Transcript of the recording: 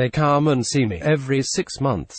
They come and see me every six months.